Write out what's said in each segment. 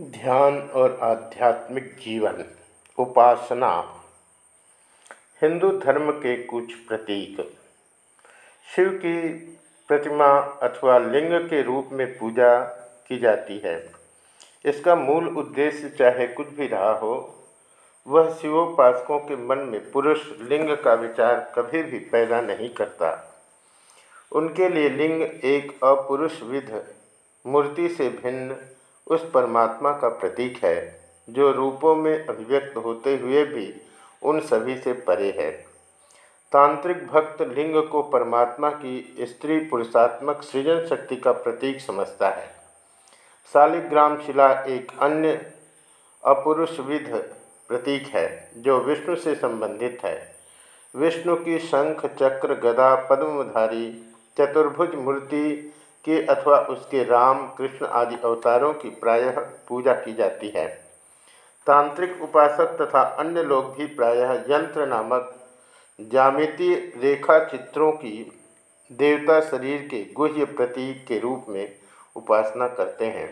ध्यान और आध्यात्मिक जीवन, उपासना, हिंदू धर्म के कुछ प्रतीक। शिव की प्रतिमा अथवा लिंग के रूप में पूजा की जाती है। इसका मूल उद्देश्य चाहे कुछ भी रहा हो, वह शिवोपासकों के मन में पुरुष लिंग का विचार कभी भी पैदा नहीं करता। उनके लिए लिंग एक अपुरुष विध मूर्ति से भिन्न उस परमात्मा का प्रतीक है, जो रूपों में अभिव्यक्त होते हुए भी उन सभी से परे है। तांत्रिक भक्त लिंग को परमात्मा की स्त्री पुरुषात्मक सृजन शक्ति का प्रतीक समझता है। शालिग्राम शिला एक अन्य अपुरुषविध प्रतीक है, जो विष्णु से संबंधित है। विष्णु की शंख, चक्र, गदा पद्मधारी चतुर्भुज मूर्ति के अथवा उसके राम, कृष्ण आदि अवतारों की प्रायः पूजा की जाती है। तांत्रिक उपासक तथा अन्य लोग भी प्रायः यंत्र नामक जामितीय रेखा चित्रों की देवता शरीर के गुह्य प्रतीक के रूप में उपासना करते हैं।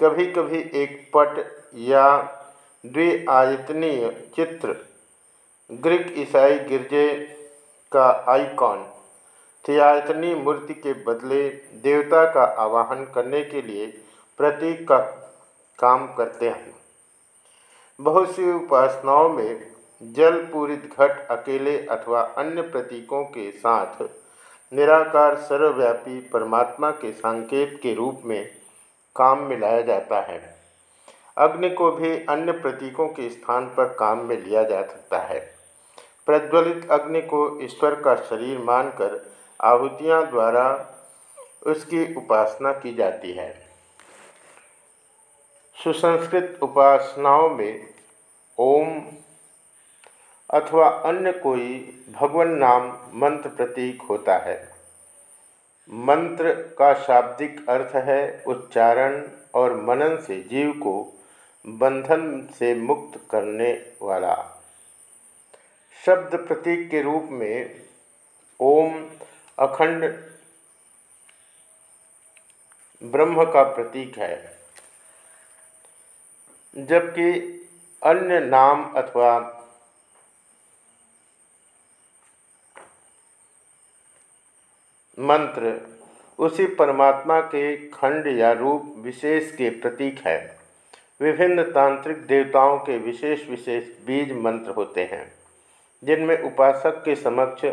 कभी कभी एक पट या द्विआयतनीय चित्र ग्रीक ईसाई गिरजे का आइकॉन थियातनी मूर्ति के बदले देवता का आवाहन करने के लिए प्रतीक का काम करते हैं। बहुत सी उपासनाओं में जल पूरित घट, अकेले अथवा अन्य प्रतीकों के साथ निराकार, सर्वव्यापी परमात्मा के संकेत के रूप में काम में लाया जाता है। अग्नि को भी अन्य प्रतीकों के स्थान पर काम में लिया जा सकता है। प्रज्वलित अग्नि को ईश्वर का शरीर मानकर आहुतियाँ द्वारा उसकी उपासना की जाती है। सुसंस्कृत उपासनाओं में ओम अथवा अन्य कोई भगवान नाम मंत्र प्रतीक होता है। मंत्र का शाब्दिक अर्थ है उच्चारण और मनन से जीव को बंधन से मुक्त करने वाला। शब्द प्रतीक के रूप में ओम अखंड ब्रह्म का प्रतीक है। जबकि अन्य नाम अथवा मंत्र उसी परमात्मा के खंड या रूप विशेष के प्रतीक है। विभिन्न तांत्रिक देवताओं के विशेष विशेष बीज मंत्र होते हैं, जिनमें उपासक के समक्ष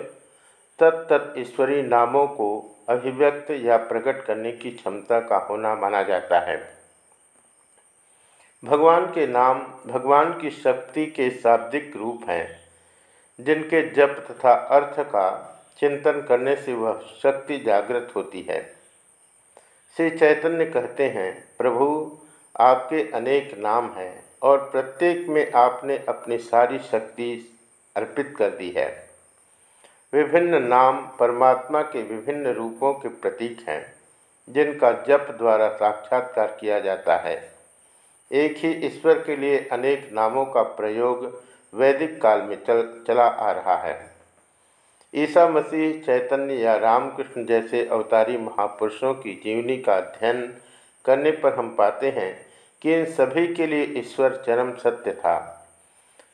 तत्त ईश्वरीय नामों को अभिव्यक्त या प्रकट करने की क्षमता का होना माना जाता है। भगवान के नाम, भगवान की शक्ति के शाब्दिक रूप हैं, जिनके जप तथा अर्थ का चिंतन करने से वह शक्ति जागृत होती है। श्री चैतन्य कहते हैं, प्रभु, आपके अनेक नाम हैं और प्रत्येक में आपने अपनी सारी शक्ति अर्पित कर दी है। विभिन्न नाम परमात्मा के विभिन्न रूपों के प्रतीक हैं, जिनका जप द्वारा साक्षात्कार किया जाता है। एक ही ईश्वर के लिए अनेक नामों का प्रयोग वैदिक काल में चल, चला आ रहा है। ईसा मसीह, चैतन्य या रामकृष्ण जैसे अवतारी महापुरुषों की जीवनी का अध्ययन करने पर हम पाते हैं कि इन सभी के लिए ईश्वर चरम सत्य था।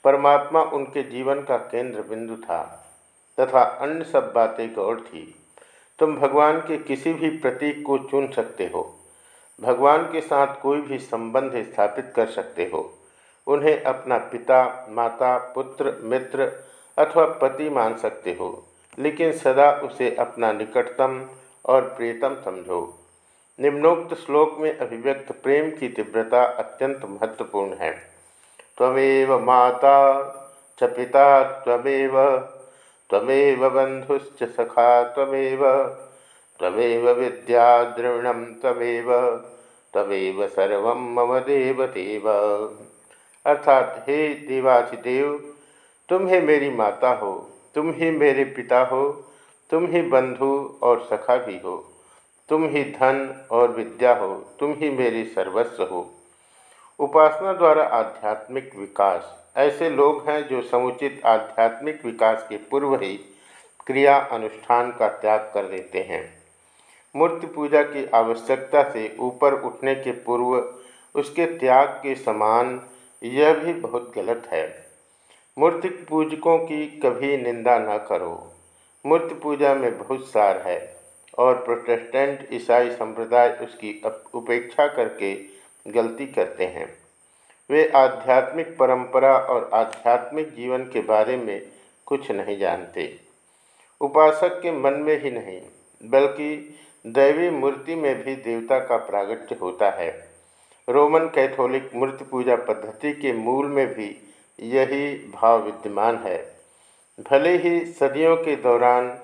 परमात्मा उनके जीवन का केंद्र बिंदु था। तथा अन्य सब बातें गौर थी। तुम भगवान के किसी भी प्रतीक को चुन सकते हो। भगवान के साथ कोई भी संबंध स्थापित कर सकते हो। उन्हें अपना पिता, माता, पुत्र, मित्र अथवा पति मान सकते हो, लेकिन सदा उसे अपना निकटतम और प्रियतम समझो। निम्नोक्त श्लोक में अभिव्यक्त प्रेम की तीव्रता अत्यंत महत्वपूर्ण है। तमेव माता च पिता तमेव तमेव बंधुश्च सखा तमेव। तमेव विद्या द्रविणम तमेव। तमेव सर्व मम देव अर्थात, हे देवाधिदेव तुम ही मेरी माता हो, तुम ही मेरे पिता हो, तुम ही बंधु और सखा भी हो, तुम ही धन और विद्या हो, तुम ही मेरी सर्वस्व हो। उपासना द्वारा आध्यात्मिक विकास। ऐसे लोग हैं जो समुचित आध्यात्मिक विकास के पूर्व ही क्रिया अनुष्ठान का त्याग कर देते हैं। मूर्ति पूजा की आवश्यकता से ऊपर उठने के पूर्व उसके त्याग के समान यह भी बहुत गलत है। मूर्ति पूजकों की कभी निंदा न करो। मूर्ति पूजा में बहुत सार है और प्रोटेस्टेंट ईसाई संप्रदाय उसकी उपेक्षा करके गलती करते हैं। वे आध्यात्मिक परंपरा और आध्यात्मिक जीवन के बारे में कुछ नहीं जानते। उपासक के मन में ही नहीं, बल्कि दैवी मूर्ति में भी देवता का प्रागट्य होता है। रोमन कैथोलिक मूर्ति पूजा पद्धति के मूल में भी यही भाव विद्यमान है। भले ही सदियों के दौरान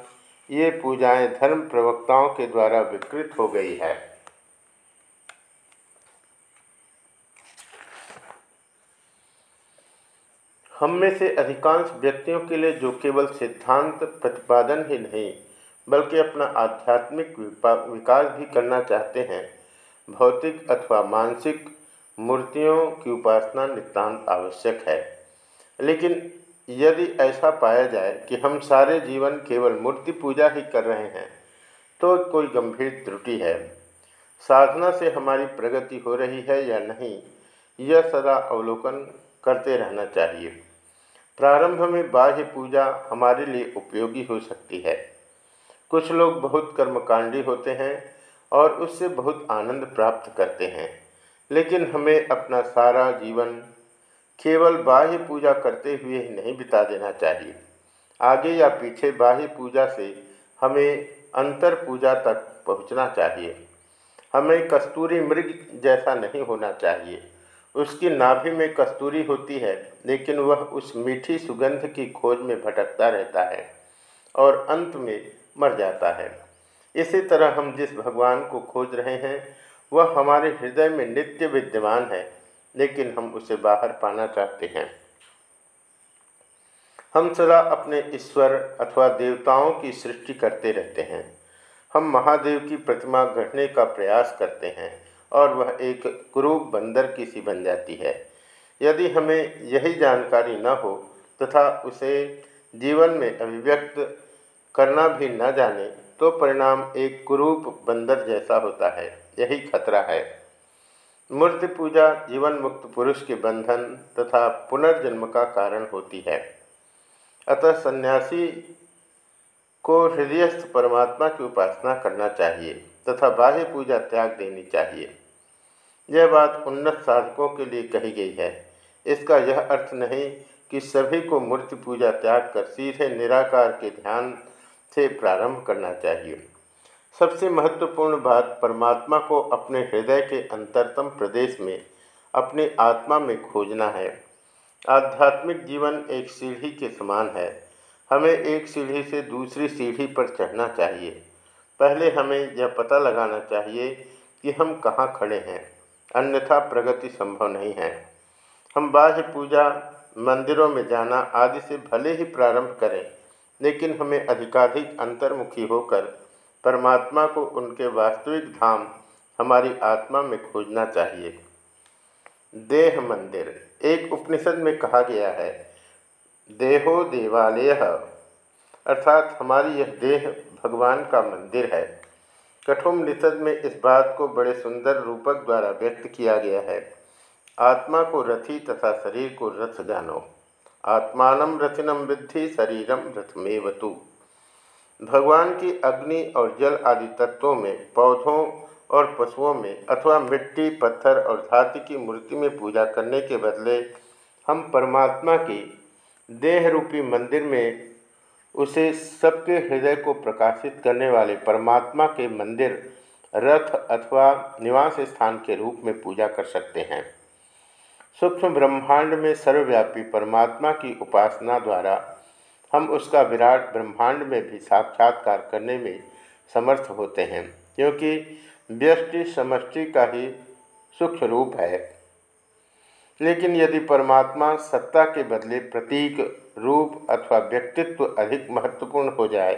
ये पूजाएँ धर्म प्रवक्ताओं के द्वारा विकृत हो गई है। हम में से अधिकांश व्यक्तियों के लिए जो केवल सिद्धांत, प्रतिपादन ही नहीं, बल्कि अपना आध्यात्मिक विकास भी करना चाहते हैं। भौतिक अथवा मानसिक मूर्तियों की उपासना नितान्त आवश्यक है। लेकिन यदि ऐसा पाया जाए कि हम सारे जीवन केवल मूर्ति पूजा ही कर रहे हैं तो कोई गंभीर त्रुटि है। साधना से हमारी प्रगति हो रही है या नहीं, यह सदा अवलोकन करते रहना चाहिए। प्रारंभ में बाह्य पूजा हमारे लिए उपयोगी हो सकती है। कुछ लोग बहुत कर्मकांडी होते हैं और उससे बहुत आनंद प्राप्त करते हैं, लेकिन हमें अपना सारा जीवन केवल बाह्य पूजा करते हुए ही नहीं बिता देना चाहिए। आगे या पीछे बाह्य पूजा से हमें अंतर पूजा तक पहुँचना चाहिए। हमें कस्तूरी मृग जैसा नहीं होना चाहिए। उसकी नाभि में कस्तूरी होती है, लेकिन वह उस मीठी सुगंध की खोज में भटकता रहता है और अंत में मर जाता है। इसी तरह हम जिस भगवान को खोज रहे हैं, वह हमारे हृदय में नित्य विद्यमान है, लेकिन हम उसे बाहर पाना चाहते हैं। हम सदा अपने ईश्वर अथवा देवताओं की सृष्टि करते रहते हैं। हम महादेव की प्रतिमा गढ़ने का प्रयास करते हैं और वह एक कुरूप बंदर की सी बन जाती है। यदि हमें यही जानकारी न हो तथा उसे जीवन में अभिव्यक्त करना भी न जाने तो परिणाम एक कुरूप बंदर जैसा होता है। यही खतरा है। मूर्ति पूजा जीवन मुक्त पुरुष के बंधन तथा पुनर्जन्म का कारण होती है। अतः सन्यासी को हृदयस्थ परमात्मा की उपासना करना चाहिए। तथा बाह्य पूजा त्याग देनी चाहिए। यह बात उन्नत साधकों के लिए कही गई है। इसका यह अर्थ नहीं कि सभी को मूर्ति पूजा त्याग कर सीधे निराकार के ध्यान से प्रारंभ करना चाहिए। सबसे महत्वपूर्ण बात परमात्मा को अपने हृदय के अंतरतम प्रदेश में, अपनी आत्मा में खोजना है। आध्यात्मिक जीवन एक सीढ़ी के समान है। हमें एक सीढ़ी से दूसरी सीढ़ी पर चढ़ना चाहिए। पहले हमें यह पता लगाना चाहिए कि हम कहाँ खड़े हैं। अन्यथा प्रगति संभव नहीं है। हम बाह्य पूजा, मंदिरों में जाना आदि से भले ही प्रारंभ करें, लेकिन हमें अधिकाधिक अंतर्मुखी होकर परमात्मा को उनके वास्तविक धाम हमारी आत्मा में खोजना चाहिए। देह मंदिर, एक उपनिषद में कहा गया है, देहो देवालय। अर्थात हमारी यह देह भगवान का मंदिर है। कठोम निषद में इस बात को बड़े सुंदर रूपक द्वारा व्यक्त किया गया है। आत्मा को रथी तथा शरीर को रथ जानो। आत्मान रथिनम वृद्धि शरीरम रथमेवतु। भगवान की अग्नि और जल आदि तत्वों में, पौधों और पशुओं में अथवा मिट्टी, पत्थर और धातु की मूर्ति में पूजा करने के बदले हम परमात्मा की देह रूपी मंदिर में उसे सबके हृदय को प्रकाशित करने वाले परमात्मा के मंदिर, रथ अथवा निवास स्थान के रूप में पूजा कर सकते हैं। सूक्ष्म ब्रह्मांड में सर्वव्यापी परमात्मा की उपासना द्वारा हम उसका विराट ब्रह्मांड में भी साक्षात्कार करने में समर्थ होते हैं, क्योंकि व्यष्टि समष्टि का ही सूक्ष्म रूप है। लेकिन यदि परमात्मा सत्ता के बदले प्रतीक रूप अथवा व्यक्तित्व अधिक महत्वपूर्ण हो जाए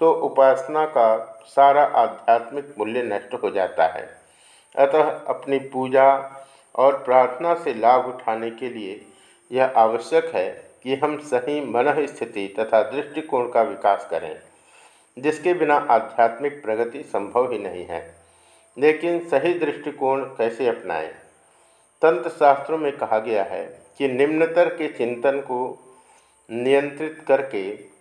तो उपासना का सारा आध्यात्मिक मूल्य नष्ट हो जाता है। अतः अपनी पूजा और प्रार्थना से लाभ उठाने के लिए यह आवश्यक है कि हम सही मन स्थिति तथा दृष्टिकोण का विकास करें, जिसके बिना आध्यात्मिक प्रगति संभव ही नहीं है। लेकिन सही दृष्टिकोण कैसे अपनाएँ? तंत्र शास्त्रों में कहा गया है कि निम्नतर के चिंतन को नियंत्रित करके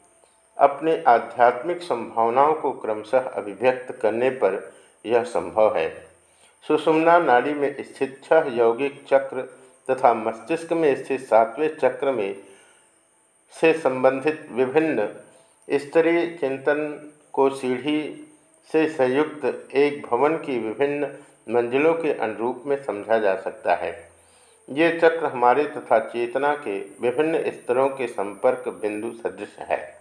अपने आध्यात्मिक संभावनाओं को क्रमशः अभिव्यक्त करने पर यह संभव है। सुषुम्ना नाड़ी में स्थित छह यौगिक चक्र तथा मस्तिष्क में स्थित सातवें चक्र में से संबंधित विभिन्न स्तरीय चिंतन को सीढ़ी से संयुक्त एक भवन की विभिन्न मंजिलों के अनुरूप में समझा जा सकता है। ये चक्र हमारे तथा चेतना के विभिन्न स्तरों के संपर्क बिंदु सदृश है।